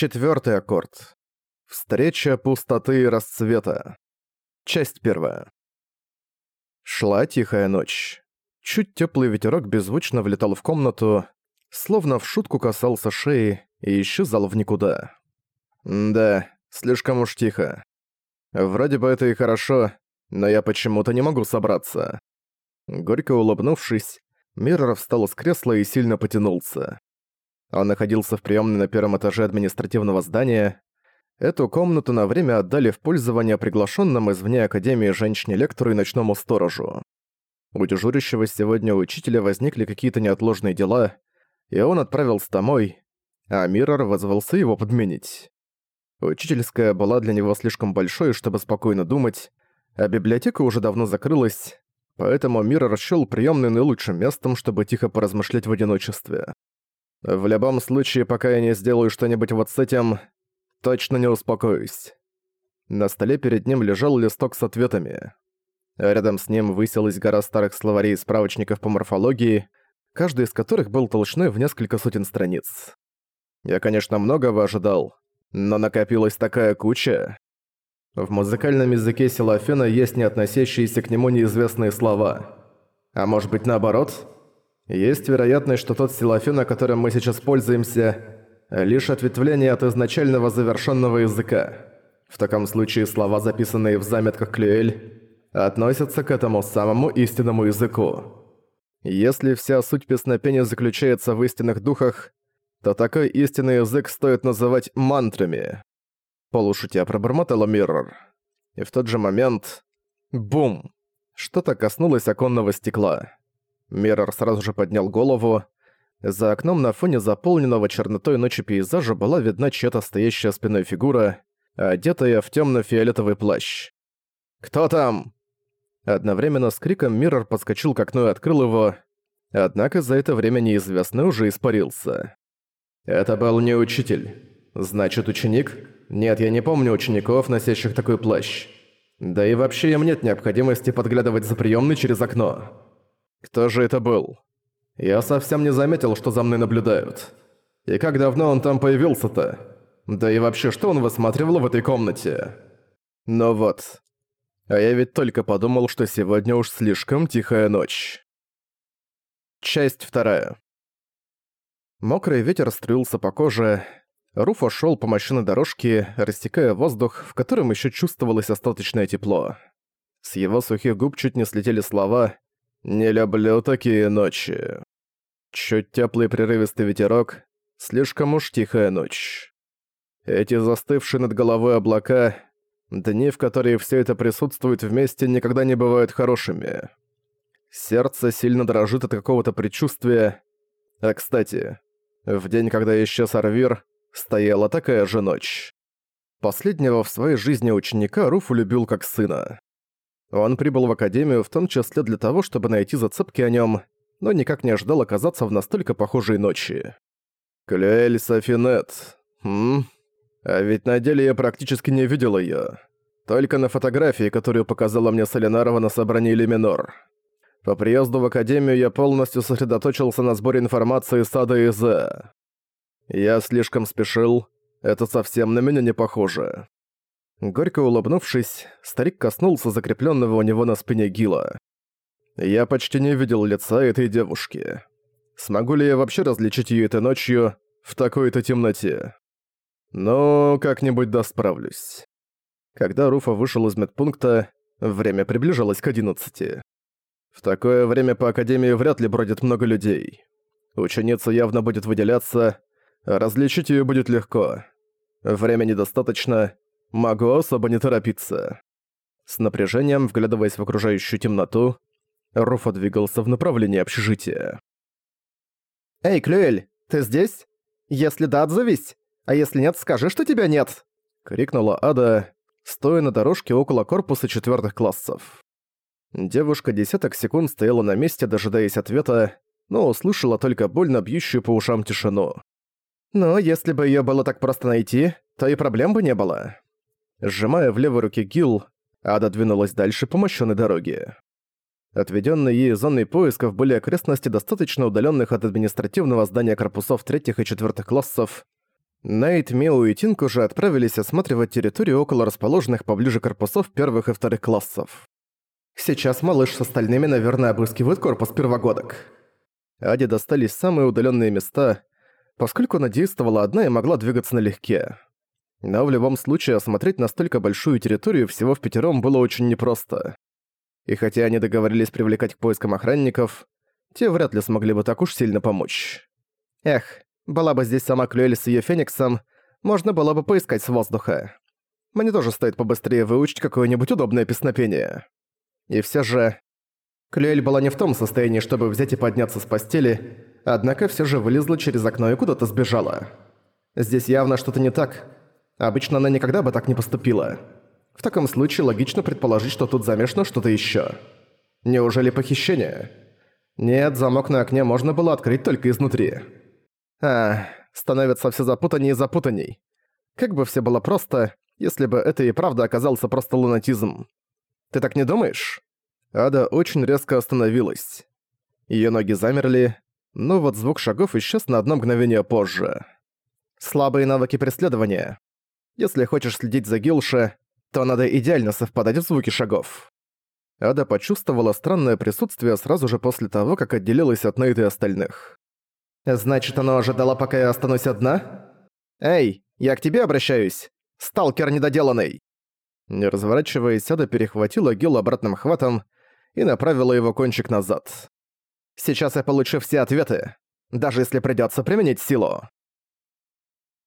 Четвертый аккорд. Встреча пустоты и расцвета. Часть первая. Шла тихая ночь. Чуть теплый ветерок беззвучно влетал в комнату, словно в шутку касался шеи и исчезал в никуда. Да, слишком уж тихо. Вроде бы это и хорошо, но я почему-то не могу собраться. Горько улыбнувшись, Миррор встал с кресла и сильно потянулся. Он находился в приемной на первом этаже административного здания. Эту комнату на время отдали в пользование приглашенным извне Академии женщине-лектору и ночному сторожу. У дежурящего сегодня учителя возникли какие-то неотложные дела, и он отправился домой, а Миррор вызвался его подменить. Учительская была для него слишком большой, чтобы спокойно думать, а библиотека уже давно закрылась, поэтому Миррор счёл приёмный наилучшим местом, чтобы тихо поразмышлять в одиночестве. В любом случае, пока я не сделаю что-нибудь вот с этим, точно не успокоюсь. На столе перед ним лежал листок с ответами. Рядом с ним высилась гора старых словарей и справочников по морфологии, каждый из которых был толщиной в несколько сотен страниц. Я, конечно, многого ожидал, но накопилась такая куча. В музыкальном языке силафена есть не относящиеся к нему неизвестные слова. А может быть наоборот? Есть вероятность, что тот силафен, которым мы сейчас пользуемся, лишь ответвление от изначального завершенного языка. В таком случае слова, записанные в заметках Клюэль, относятся к этому самому истинному языку. Если вся суть песнопения заключается в истинных духах, то такой истинный язык стоит называть мантрами. Полушутя пробормотала Миррор. И в тот же момент... Бум! Что-то коснулось оконного стекла. Миррор сразу же поднял голову. За окном на фоне заполненного чернотой ночи пейзажа была видна чья-то стоящая спиной фигура, одетая в темно-фиолетовый плащ. «Кто там?» Одновременно с криком Миррор подскочил к окну и открыл его, однако за это время неизвестный уже испарился. «Это был не учитель. Значит, ученик? Нет, я не помню учеников, носящих такой плащ. Да и вообще им нет необходимости подглядывать за приёмной через окно. Кто же это был? Я совсем не заметил, что за мной наблюдают. И как давно он там появился-то? Да и вообще, что он высматривал в этой комнате? Ну вот. А я ведь только подумал, что сегодня уж слишком тихая ночь. Часть вторая. Мокрый ветер струился по коже. Руфа шел по мощенной дорожке, растекая воздух, в котором еще чувствовалось остаточное тепло. С его сухих губ чуть не слетели слова «Не люблю такие ночи». Чуть теплый прерывистый ветерок, слишком уж тихая ночь. Эти застывшие над головой облака, дни, в которые все это присутствует вместе, никогда не бывают хорошими. Сердце сильно дрожит от какого-то предчувствия. А кстати, в день, когда исчез Арвир, стояла такая же ночь. Последнего в своей жизни ученика Руфу любил как сына. Он прибыл в Академию в том числе для того, чтобы найти зацепки о нем, но никак не ожидал оказаться в настолько похожей ночи. Клюэль Софинет. Хм. А ведь на деле я практически не видел ее. Только на фотографии, которую показала мне Солинарова на собрании Леминор. По приезду в Академию я полностью сосредоточился на сборе информации с Ада и Зе. Я слишком спешил, это совсем на меня не похоже. Горько улыбнувшись, старик коснулся закрепленного у него на спине гила. Я почти не видел лица этой девушки. Смогу ли я вообще различить ее этой ночью в такой-то темноте? Но как-нибудь да справлюсь. Когда Руфа вышел из медпункта, время приближалось к одиннадцати. В такое время по Академии вряд ли бродит много людей. Ученица явно будет выделяться, различить её будет легко. Времени достаточно, могу особо не торопиться. С напряжением, вглядываясь в окружающую темноту, Руфа двигался в направлении общежития. «Эй, Клюэль, ты здесь? Если да, отзовись, а если нет, скажи, что тебя нет!» — крикнула Ада, стоя на дорожке около корпуса четвертых классов. Девушка десяток секунд стояла на месте, дожидаясь ответа, но услышала только больно бьющую по ушам тишину. «Ну, если бы её было так просто найти, то и проблем бы не было». Сжимая в левой руке гил, Ада двинулась дальше по мощенной дороге. Отведённые ей зоной поисков были окрестности достаточно удалённых от административного здания корпусов третьих и четвёртых классов. Найт, Мио и Тинк уже отправились осматривать территорию около расположенных поближе корпусов первых и вторых классов. Сейчас малыш с остальными, наверное, обыскивают корпус первогодок. Аде достались самые удаленные места, поскольку она действовала одна и могла двигаться налегке. Но в любом случае осмотреть настолько большую территорию всего в пятером было очень непросто. И хотя они договорились привлекать к поискам охранников, те вряд ли смогли бы так уж сильно помочь. Эх, была бы здесь сама Клюэль с её Фениксом, можно было бы поискать с воздуха. Мне тоже стоит побыстрее выучить какое-нибудь удобное песнопение. И все же... Клюэль была не в том состоянии, чтобы взять и подняться с постели, однако все же вылезла через окно и куда-то сбежала. Здесь явно что-то не так. Обычно она никогда бы так не поступила. В таком случае логично предположить, что тут замешано что-то еще. Неужели похищение? Нет, замок на окне можно было открыть только изнутри. А, становится все запутаннее и запутанней. Как бы все было просто, если бы это и правда оказался просто лунатизм. Ты так не думаешь? Ада очень резко остановилась. Её ноги замерли, но вот звук шагов исчез на одно мгновение позже. Слабые навыки преследования. Если хочешь следить за Гилше, то надо идеально совпадать в звуке шагов. Ада почувствовала странное присутствие сразу же после того, как отделилась от Нейта и остальных. «Значит, оно ожидало, пока я останусь одна? Эй, я к тебе обращаюсь! Сталкер недоделанный!» Не разворачиваясь, Ада перехватила Гил обратным хватом и направила его кончик назад. «Сейчас я получу все ответы, даже если придётся применить силу».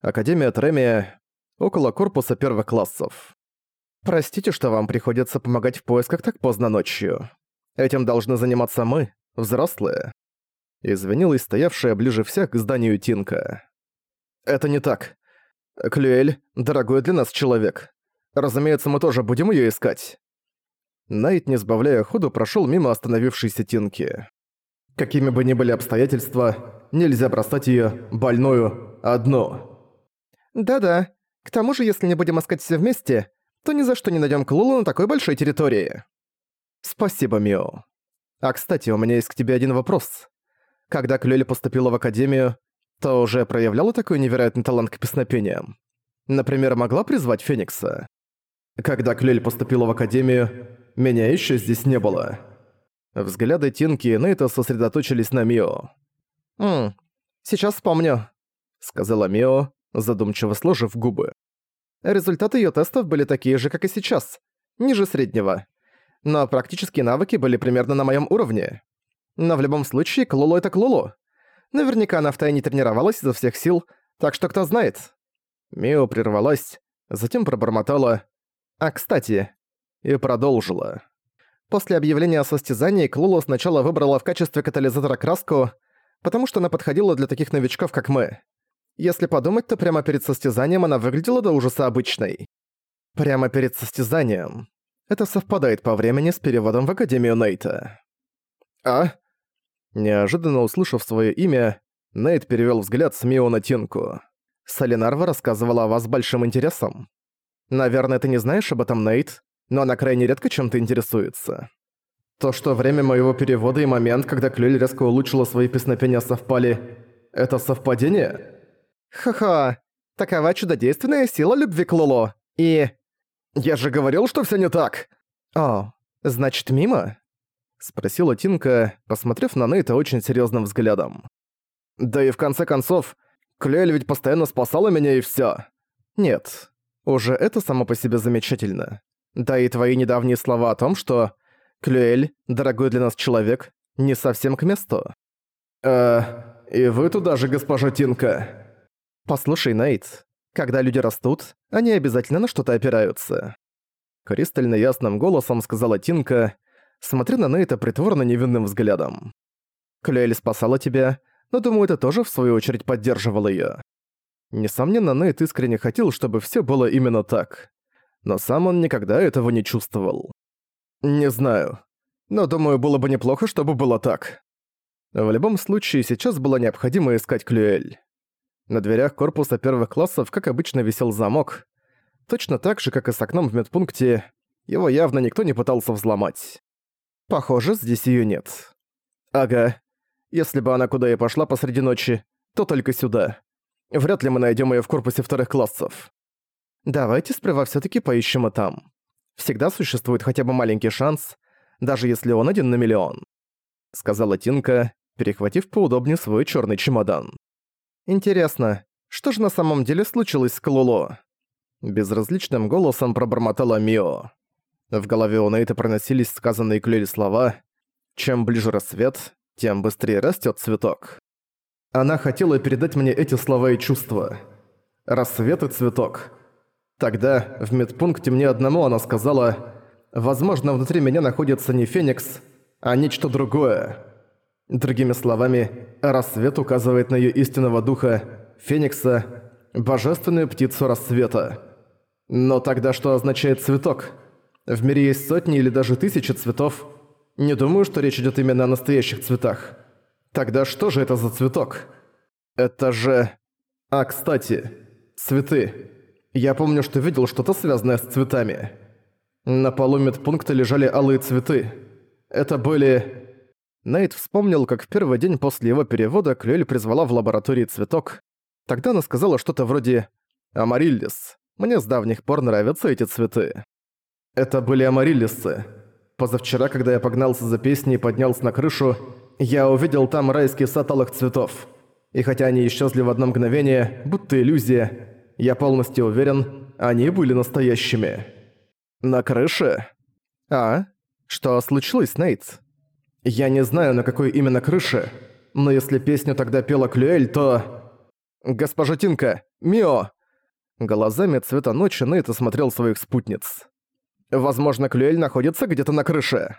Академия Тремия, около корпуса первых классов. «Простите, что вам приходится помогать в поисках так поздно ночью. Этим должны заниматься мы, взрослые». Извинилась стоявшая ближе всех к зданию Тинка. «Это не так. Клюэль – дорогой для нас человек. Разумеется, мы тоже будем её искать». Найт, не сбавляя ходу, прошёл мимо остановившейся Тинки. «Какими бы ни были обстоятельства, нельзя бросать её, больную, одну». «Да-да. К тому же, если не будем искать все вместе, то ни за что не найдём Клулу на такой большой территории». «Спасибо, Мио. А кстати, у меня есть к тебе один вопрос. Когда Клюэль поступила в Академию, то уже проявляла такой невероятный талант к песнопениям? Например, могла призвать Феникса?» Когда Клель поступила в Академию, меня еще здесь не было. Взгляды Тинки и Нейта сосредоточились на Мио. «Ммм, сейчас вспомню», — сказала Мио, задумчиво сложив губы. Результаты ее тестов были такие же, как и сейчас, ниже среднего. Но практические навыки были примерно на моем уровне. Но в любом случае, Клулу это Клулу. Наверняка она втайне тренировалась изо всех сил, так что кто знает. Мио прервалась, затем пробормотала а, кстати, и продолжила. После объявления о состязании Клула сначала выбрала в качестве катализатора краску, потому что она подходила для таких новичков, как мы. Если подумать, то прямо перед состязанием она выглядела до ужаса обычной. Прямо перед состязанием. Это совпадает по времени с переводом в Академию Нейта. «А?» Неожиданно услышав свое имя, Нейт перевел взгляд с Мио на Тинку. «Солинарва рассказывала о вас с большим интересом. Наверное, ты не знаешь об этом, Нейт, но она крайне редко чем-то интересуется. То, что время моего перевода и момент, когда Клюэль резко улучшила свои песнопения совпали, это совпадение? Ха-ха, такова чудодейственная сила любви к Лоло. И... Я же говорил, что все не так! О, значит, мимо? Спросила Тинка, посмотрев на Нейта очень серьезным взглядом. Да и в конце концов, Клюэль ведь постоянно спасала меня и все. Нет, уже это само по себе замечательно. Да и твои недавние слова о том, что «Клюэль, дорогой для нас человек, не совсем к месту». «Э, и вы туда же, госпожа Тинка?» «Послушай, Нейт, когда люди растут, они обязательно на что-то опираются». Кристально ясным голосом сказала Тинка, смотря на Нейта притворно невинным взглядом. «Клюэль спасала тебя, но, думаю, ты тоже в свою очередь поддерживал её. Несомненно, Нейт искренне хотел, чтобы все было именно так. Но сам он никогда этого не чувствовал. Не знаю. Но думаю, было бы неплохо, чтобы было так. В любом случае, сейчас было необходимо искать Клюэль. На дверях корпуса первых классов, как обычно, висел замок. Точно так же, как и с окном в медпункте, его явно никто не пытался взломать. Похоже, здесь её нет. Ага. Если бы она куда и пошла посреди ночи, то только сюда. Вряд ли мы найдем ее в корпусе вторых классов. Давайте сперва все таки поищем и там. Всегда существует хотя бы маленький шанс, даже если он один на миллион», — сказала Тинка, перехватив поудобнее свой черный чемодан. «Интересно, что же на самом деле случилось с Клуло?» Безразличным голосом пробормотала Мио. В голове у Нейта проносились сказанные Клюли слова «Чем ближе рассвет, тем быстрее растет цветок». Она хотела передать мне эти слова и чувства. «Рассвет и цветок». Тогда, в медпункте мне одному она сказала «Возможно, внутри меня находится не Феникс, а нечто другое». Другими словами, рассвет указывает на ее истинного духа, Феникса, божественную птицу рассвета. Но тогда что означает цветок? В мире есть сотни или даже тысячи цветов. Не думаю, что речь идет именно о настоящих цветах. Тогда что же это за цветок? Это же... А, кстати, цветы. Я помню, что видел что-то связанное с цветами. На полу медпункта лежали алые цветы. Это были... Нейт вспомнил, как в первый день после его перевода Клюэль призвала в лаборатории цветок. Тогда она сказала что-то вроде «Амариллис». Мне с давних пор нравятся эти цветы. Это были амариллисы. Позавчера, когда я погнался за песней и поднялся на крышу, я увидел там райский сад алых цветов. И хотя они исчезли в одно мгновение, будто иллюзия, я полностью уверен, они были настоящими. На крыше? А? Что случилось, Нейт? Я не знаю, на какой именно крыше, но если песню тогда пела Клюэль, то... Госпожа Тинка! Мио! Глазами цвета ночи Нейт осмотрел своих спутниц. «Возможно, Клюэль находится где-то на крыше».